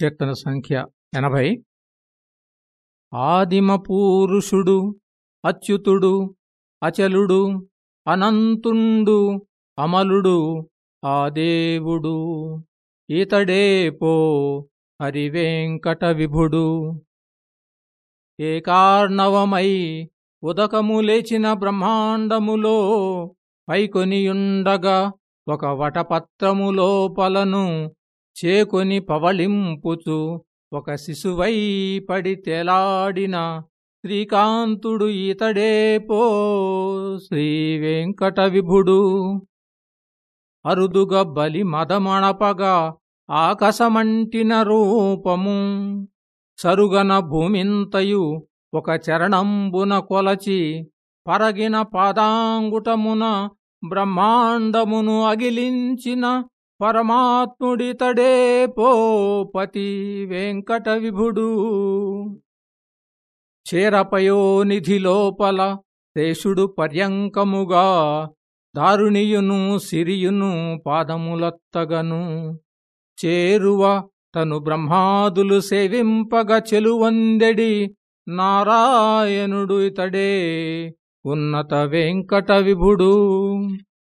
కీర్తన సంఖ్య ఎనభై. ఆదిమ పూరుషుడు అచ్యుతుడు అచలుడు అనంతుండు అమలుడు ఆ దేవుడు. ఇతడే పో హరివేంకట విభుడు. ఏకార్ణవమై ఉదకము లేచిన బ్రహ్మాండములో పైకొనియుండగా ఒక వటపత్రము లోపలను చేకొని పవళింపుచు ఒక శిశువై పడి తేలాడిన శ్రీకాంతుడు ఇతడే పో శ్రీ వెంకట విభుడు అరుదుగ బలి మదమణపగా ఆకాశమంటిన రూపము. సరుగన భూమింతయు ఒక చరణంబున కొలచి పరగిన పాదాంగుటమున బ్రహ్మాండమును అగిలించిన పరమాత్ముడితడే పోపతి వెంకట విభుడు చేరపయోనిధి లోపల శేషుడు పర్యంకముగా దారుణియును సిరియును పాదములత్తగను. చేరువ తను బ్రహ్మాదులు సేవింపగ చెలువందెడి నారాయణుడు ఇతడే ఉన్నత వెంకట విభుడు